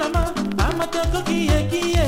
salama, amateur kiye kiye.